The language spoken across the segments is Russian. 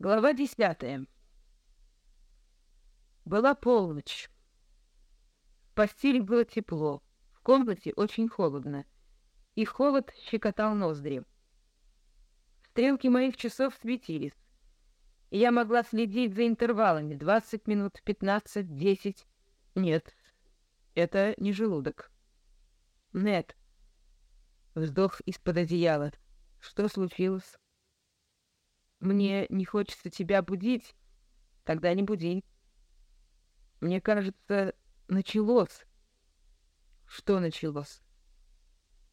Глава десятая. Была полночь. В постели было тепло, в комнате очень холодно, и холод щекотал ноздри. Стрелки моих часов светились, и я могла следить за интервалами — двадцать минут, пятнадцать, десять. Нет, это не желудок. Нет. Вздох из-под одеяла. Что случилось? Мне не хочется тебя будить. Тогда не буди. Мне кажется, началось. Что началось?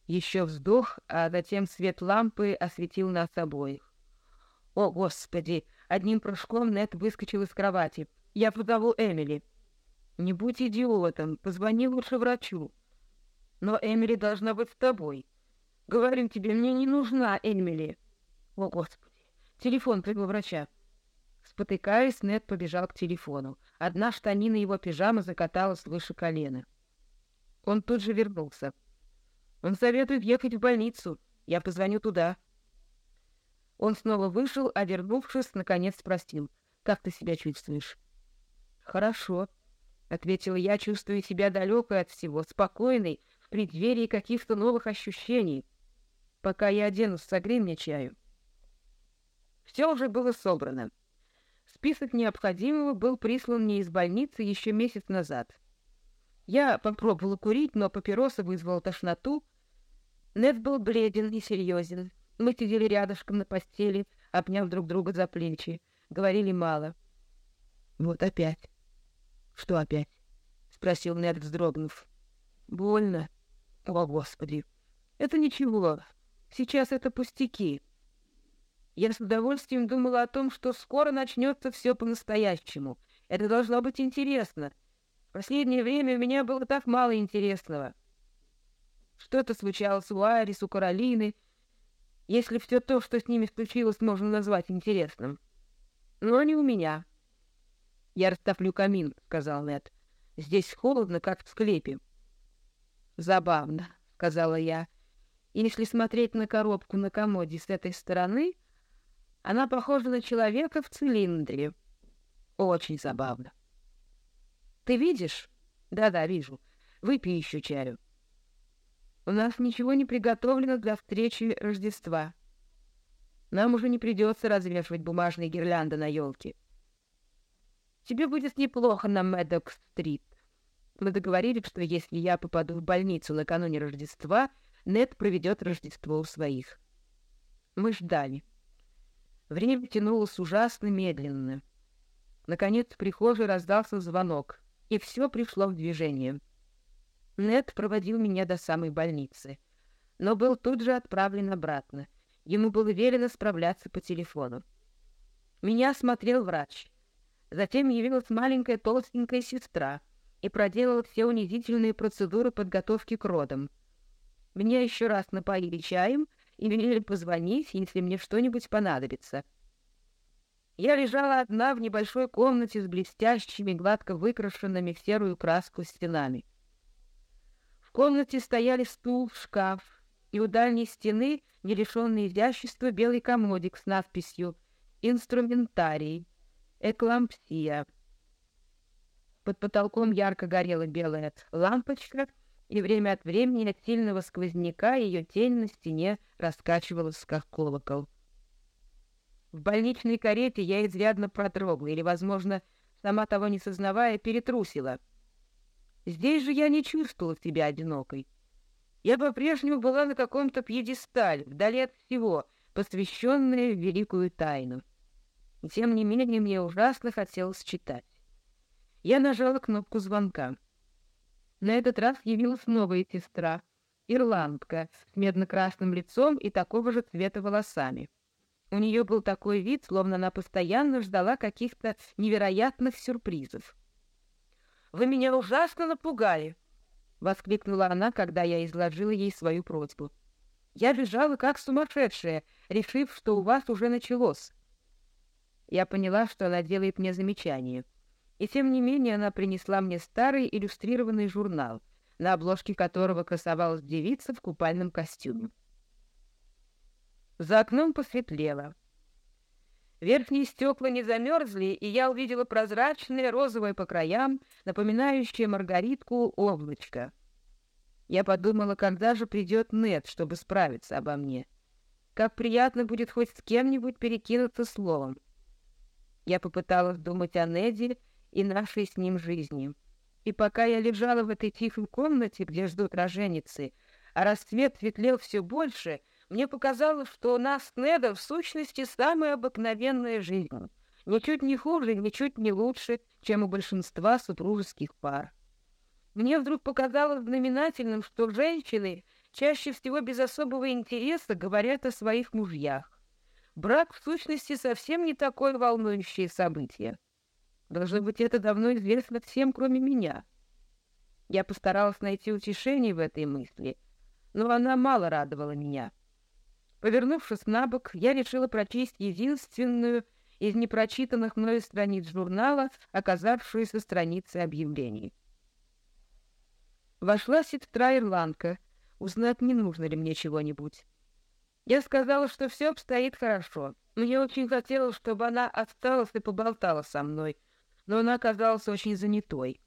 Еще вздох, а затем свет лампы осветил нас обоих. О, Господи! Одним прыжком Нет выскочил из кровати. Я позову Эмили. Не будь идиотом, позвони лучше врачу. Но Эмили должна быть с тобой. Говорю тебе, мне не нужна Эмили. О, Господи! Телефон твоего врача. Спотыкаясь, Нед побежал к телефону. Одна штанина его пижамы закаталась выше колена. Он тут же вернулся. Он советует ехать в больницу. Я позвоню туда. Он снова вышел, а вернувшись, наконец спросил. «Как ты себя чувствуешь?» «Хорошо», — ответила я, чувствуя себя далекой от всего, спокойной, в преддверии каких-то новых ощущений. «Пока я оденусь, согрей мне чаю». Все уже было собрано. Список необходимого был прислан мне из больницы еще месяц назад. Я попробовала курить, но папироса вызвала тошноту. Нед был бледен и серьезен. Мы сидели рядышком на постели, обняв друг друга за плечи. Говорили мало. «Вот опять». «Что опять?» — спросил Нед, вздрогнув. «Больно. О, Господи! Это ничего. Сейчас это пустяки». Я с удовольствием думала о том, что скоро начнется все по-настоящему. Это должно быть интересно. В последнее время у меня было так мало интересного. Что-то случалось у Айрис, у Каролины, если все то, что с ними случилось, можно назвать интересным. Но не у меня. «Я растоплю камин», — сказал Нед. «Здесь холодно, как в склепе». «Забавно», — сказала я. И если смотреть на коробку на комоде с этой стороны, она похожа на человека в цилиндре. Очень забавно. Ты видишь? Да-да, вижу. Выпей еще чаю. У нас ничего не приготовлено для встречи Рождества. Нам уже не придется развешивать бумажные гирлянды на елке. Тебе будет неплохо на Мэддок-стрит. Мы договорились, что если я попаду в больницу накануне Рождества, Нед проведет Рождество у своих. Мы ждали. Время тянулось ужасно медленно. Наконец в прихожей раздался звонок, и все пришло в движение. Нед проводил меня до самой больницы, но был тут же отправлен обратно. Ему было велено справляться по телефону. Меня осмотрел врач. Затем явилась маленькая толстенькая сестра и проделала все унизительные процедуры подготовки к родам. Меня еще раз напоили чаем и велели позвонить, если мне что-нибудь понадобится. Я лежала одна в небольшой комнате с блестящими, гладко выкрашенными в серую краску стенами. В комнате стояли стул, шкаф, и у дальней стены, не лишенный белый комодик с надписью «Инструментарий», «Эклампсия». Под потолком ярко горела белая лампочка — и время от времени от сильного сквозняка ее тень на стене раскачивалась, как колокол. В больничной карете я изрядно продрогла, или, возможно, сама того не сознавая, перетрусила. Здесь же я не чувствовала себя одинокой. Я по-прежнему была на каком-то пьедестале, вдали от всего, посвященная в великую тайну. Тем не менее мне ужасно хотелось читать. Я нажала кнопку звонка. На этот раз явилась новая сестра, ирландка, с медно-красным лицом и такого же цвета волосами. У нее был такой вид, словно она постоянно ждала каких-то невероятных сюрпризов. «Вы меня ужасно напугали!» — воскликнула она, когда я изложила ей свою просьбу. «Я бежала как сумасшедшая, решив, что у вас уже началось». Я поняла, что она делает мне замечание — и тем не менее она принесла мне старый иллюстрированный журнал, на обложке которого красовалась девица в купальном костюме. За окном посветлело. Верхние стекла не замерзли, и я увидела прозрачное розовое по краям, напоминающее маргаритку облачко. Я подумала, когда же придет Нет, чтобы справиться обо мне. Как приятно будет хоть с кем-нибудь перекинуться словом. Я попыталась думать о Неде и нашей с ним жизни. И пока я лежала в этой тихой комнате, где ждут роженицы, а рассвет светлел все больше — мне показалось, что у нас с Недом в сущности самая обыкновенная жизнь. Ничуть не хуже, ничуть не лучше, чем у большинства супружеских пар. Мне вдруг показалось знаменательным, что женщины чаще всего без особого интереса говорят о своих мужьях. Брак, в сущности, совсем не такое волнующее событие. Должно быть, это давно известно всем, кроме меня. Я постаралась найти утешение в этой мысли, но она мало радовала меня. Повернувшись на бок, я решила прочесть единственную из непрочитанных мною страниц журнала, оказавшуюся страницей объявлений. Вошла сестра Ирландка, узнать, не нужно ли мне чего-нибудь. Я сказала, что все обстоит хорошо. Мне очень хотелось, чтобы она осталась и поболтала со мной, но она оказалась очень занятой.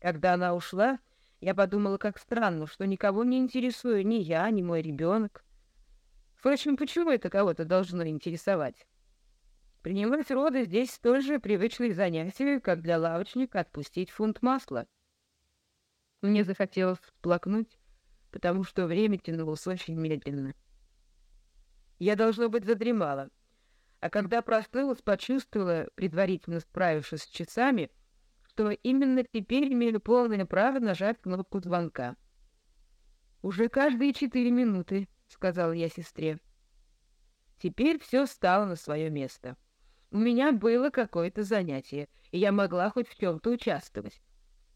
Когда она ушла, я подумала, как странно, что никого не интересую ни я, ни мой ребенок. Впрочем, почему это кого-то должно интересовать? Принимать роды здесь столь же привычные занятия, как для лавочника отпустить фунт масла. Мне захотелось плакнуть, потому что время тянулось очень медленно. Я, должно быть, задремала, а когда проснулась, почувствовала, предварительно справившись с часами, что именно теперь имею полное право нажать кнопку звонка. Уже каждые четыре минуты — сказала я сестре. Теперь все стало на свое место. У меня было какое-то занятие, и я могла хоть в чем-то участвовать.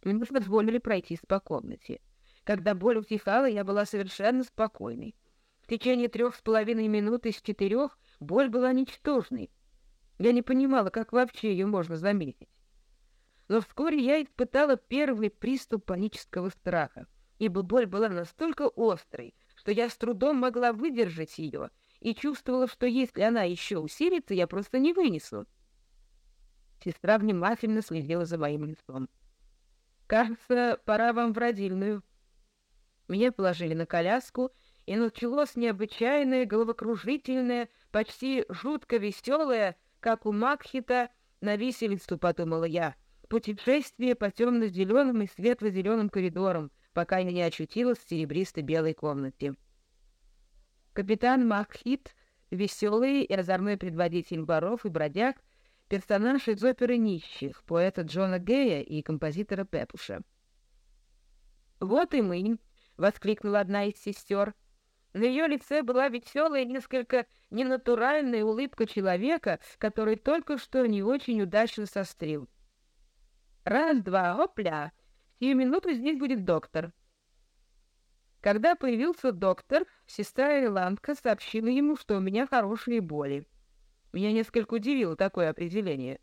Мне позволили пройтись по комнате. Когда боль утихала, я была совершенно спокойной. В течение трех с половиной минут из четырех боль была ничтожной. Я не понимала, как вообще ее можно заметить. Но вскоре я испытала первый приступ панического страха, ибо боль была настолько острой, что я с трудом могла выдержать ее и чувствовала, что если она еще усилится, я просто не вынесу. Сестра внимательно следила за моим лицом. «Кажется, пора вам в родильную». Меня положили на коляску, и началось необычайное, головокружительное, почти жутко веселое, как у Макхита, на виселицу, подумала я, путешествие по темно-зеленым и светло-зеленым коридорам, пока я не очутилась в серебристо-белой комнате. Капитан Макхит, веселый и озорной предводитель воров и бродяг, персонаж из оперы «Нищих» поэта Джона Гея и композитора Пепуша. «Вот и мы!» — воскликнула одна из сестер. На ее лице была веселая, несколько ненатуральная улыбка человека, который только что не очень удачно сострил. «Раз-два, опля! Сию минуту здесь будет доктор». Когда появился доктор, сестра Ирландка сообщила ему, что у меня хорошие боли. Меня несколько удивило такое определение.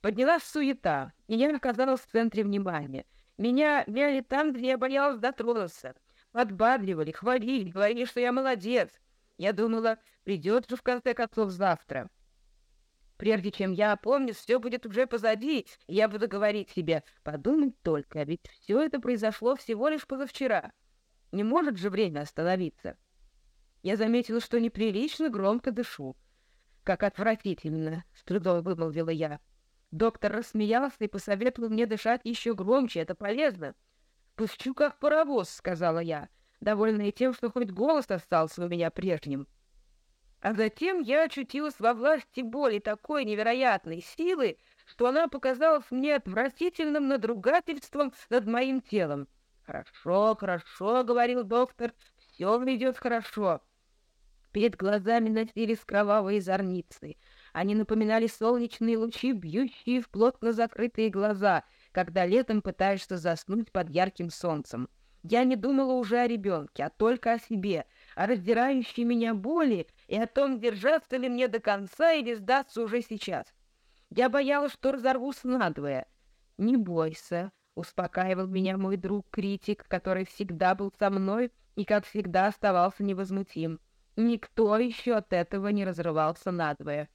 Поднялась суета, и я оказалась в центре внимания. Меня мяли там, где я боялась дотронуться. Подбадривали, хвалили, говорили, что я молодец. Я думала, придет же в конце концов завтра. Прежде чем я опомнюсь, все будет уже позади, и я буду говорить себе, подумать только, ведь все это произошло всего лишь позавчера. Не может же время остановиться. Я заметила, что неприлично громко дышу. Как отвратительно, с трудом вымолвила я. Доктор рассмеялся и посоветовал мне дышать еще громче, это полезно. «Пущу как паровоз», — сказала я, довольная тем, что хоть голос остался у меня прежним. А затем я очутилась во власти боли такой невероятной силы, что она показалась мне отвратительным надругательством над моим телом. «Хорошо, хорошо», — говорил доктор, — «все идет хорошо». Перед глазами носились кровавые зорницы. Они напоминали солнечные лучи, бьющие в плотно закрытые глаза, когда летом пытаешься заснуть под ярким солнцем. Я не думала уже о ребенке, а только о себе, о раздирающей меня боли и о том, держаться ли мне до конца или сдаться уже сейчас. Я боялась, что разорвусь надвое. «Не бойся», — успокаивал меня мой друг-критик, который всегда был со мной и, как всегда, оставался невозмутим. Никто еще от этого не разрывался надвое.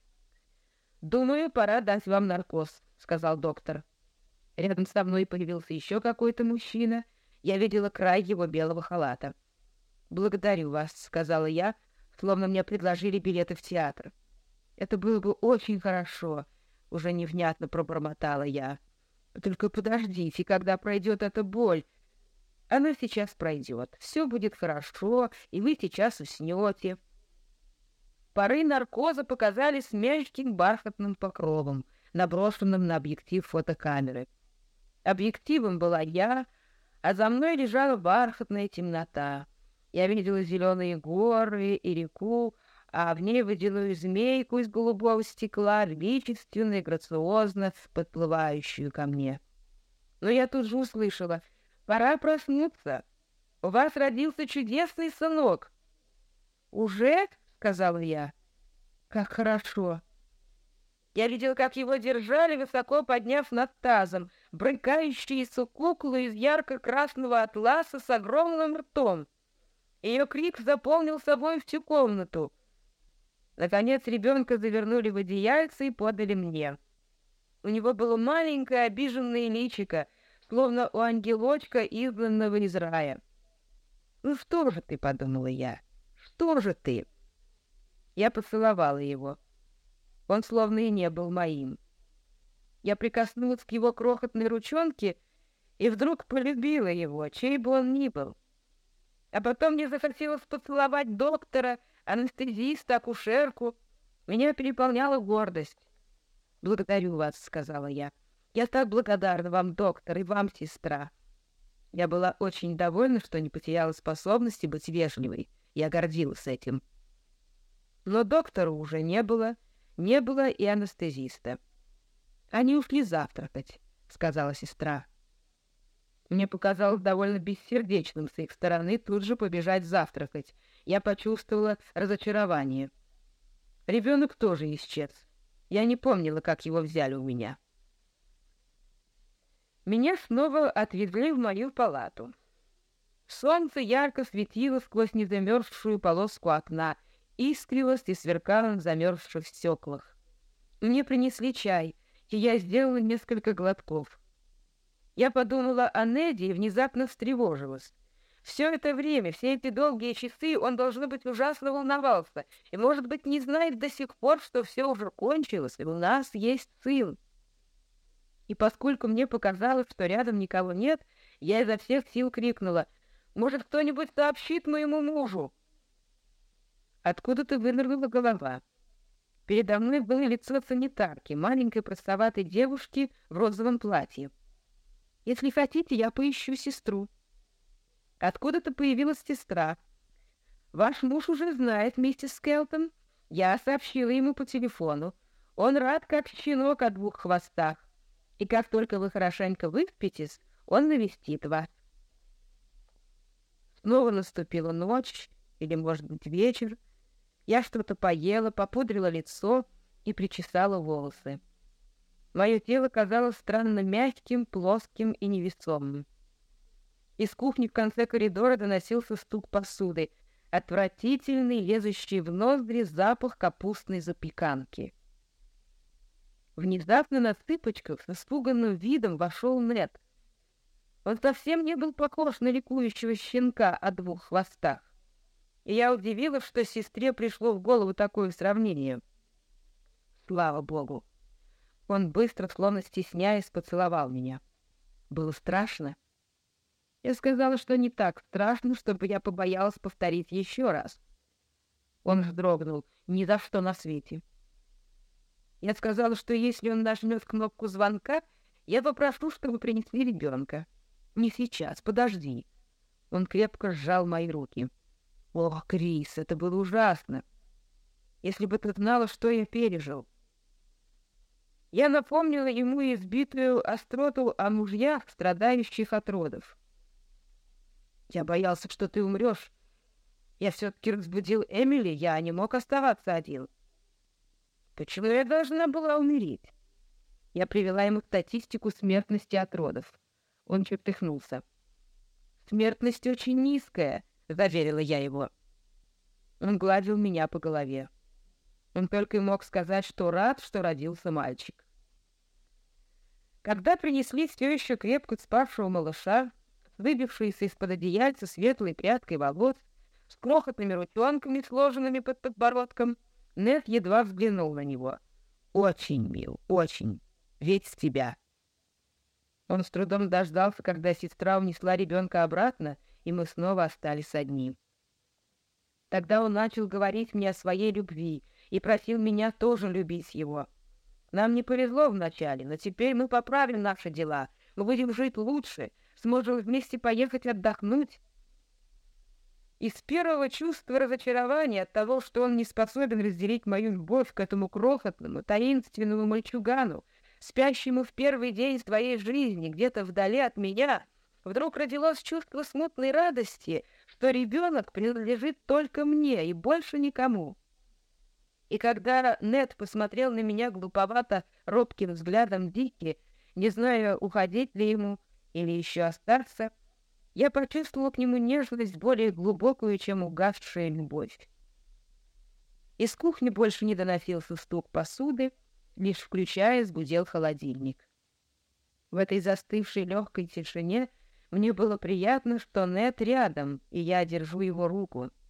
«Думаю, пора дать вам наркоз», — сказал доктор. Рядом со мной появился еще какой-то мужчина. Я видела край его белого халата. «Благодарю вас», — сказала я, словно мне предложили билеты в театр. «Это было бы очень хорошо», — уже невнятно пробормотала я. «Только подождите, когда пройдет эта боль. Она сейчас пройдет. Все будет хорошо, и вы сейчас уснете». Пары наркоза показались мягким бархатным покровом, наброшенным на объектив фотокамеры. Объективом была я, а за мной лежала бархатная темнота. Я видела зеленые горы и реку, а в ней водяную змейку из голубого стекла, величественно и грациозно подплывающую ко мне. Но я тут же услышала, пора проснуться. У вас родился чудесный сынок. «Уже?» — сказала я. «Как хорошо!» Я видел, как его держали, высоко подняв над тазом, брыкающуюся куклу из ярко-красного атласа с огромным ртом. Ее крик заполнил собой всю комнату. Наконец ребенка завернули в одеяльце и подали мне. У него было маленькое обиженное личико, словно у ангелочка, изгнанного из рая. «Ну что же ты?» — подумала я. «Что же ты?» Я поцеловала его. Он словно и не был моим. Я прикоснулась к его крохотной ручонке и вдруг полюбила его, чей бы он ни был. А потом мне захотелось поцеловать доктора, анестезиста, акушерку. Меня переполняла гордость. «Благодарю вас», — сказала я. «Я так благодарна вам, доктор, и вам, сестра». Я была очень довольна, что не потеряла способности быть вежливой. Я гордилась этим. Но доктора уже не было, не было и анестезиста. «Они ушли завтракать», — сказала сестра. Мне показалось довольно бессердечным с их стороны тут же побежать завтракать. Я почувствовала разочарование. Ребенок тоже исчез. Я не помнила, как его взяли у меня. Меня снова отвезли в мою палату. Солнце ярко светило сквозь незамерзшую полоску окна, искрилась и сверкала в замерзших стеклах. Мне принесли чай, и я сделала несколько глотков. Я подумала о Неде и внезапно встревожилась. Все это время, все эти долгие часы он, должно быть, ужасно волновался и, может быть, не знает до сих пор, что все уже кончилось, и у нас есть сын. И поскольку мне показалось, что рядом никого нет, я изо всех сил крикнула, «Может, кто-нибудь сообщит моему мужу?» Откуда-то вынырнула голова. Передо мной было лицо санитарки, маленькой простоватой девушки в розовом платье. «Если хотите, я поищу сестру». Откуда-то появилась сестра. «Ваш муж уже знает, миссис Скелтон. Я сообщила ему по телефону. Он рад, как щенок о двух хвостах. И как только вы хорошенько выспитесь, он навестит вас». Снова наступила ночь, или, может быть, вечер. Я что-то поела, попудрила лицо и причесала волосы. Мое тело казалось странно мягким, плоским и невесомым. Из кухни в конце коридора доносился стук посуды, отвратительный, лезущий в ноздри запах капустной запеканки. Внезапно на цыпочках с испуганным видом вошел Нед. Он совсем не был похож на ликующего щенка о двух хвостах и я удивилась, что сестре пришло в голову такое сравнение. Слава богу! Он быстро, словно стесняясь, поцеловал меня. Было страшно. Я сказала, что не так страшно, чтобы я побоялась повторить еще раз. Он вздрогнул. Ни за что на свете. Я сказала, что если он нажмет кнопку звонка, я попрошу, чтобы принесли ребенка. Не сейчас, подожди. Он крепко сжал мои руки. О, Крис, это было ужасно. Если бы ты знала, что я пережил. Я напомнила ему избитую остроту о мужьях, страдающих от родов. Я боялся, что ты умрешь. Я все-таки разбудил Эмили, я не мог оставаться один. Почему я должна была умереть? Я привела ему статистику смертности от родов. Он чертыхнулся. Смертность очень низкая —— заверила я его. Он гладил меня по голове. Он только и мог сказать, что рад, что родился мальчик. Когда принесли все еще крепко спавшего малыша, выбившийся из-под одеяльца светлой прядкой волос, с крохотными ручонками, сложенными под подбородком, Нед едва взглянул на него. «Очень мил, очень. Ведь с тебя». Он с трудом дождался, когда сестра унесла ребенка обратно, и мы снова остались одни. Тогда он начал говорить мне о своей любви и просил меня тоже любить его. Нам не повезло вначале, но теперь мы поправим наши дела. Мы будем жить лучше, сможем вместе поехать отдохнуть. Из первого чувства разочарования от того, что он не способен разделить мою любовь к этому крохотному, таинственному мальчугану, спящему в первый день своей жизни где-то вдали от меня, вдруг родилось чувство смутной радости, что ребенок принадлежит только мне и больше никому. И когда Нед посмотрел на меня глуповато, робким взглядом Дики, не зная, уходить ли ему или еще остаться, я почувствовал к нему нежность более глубокую, чем угасшая любовь. Из кухни больше не доносился стук посуды, лишь включая сгудел холодильник. В этой застывшей легкой тишине мне было приятно, что Нет рядом, и я держу его руку —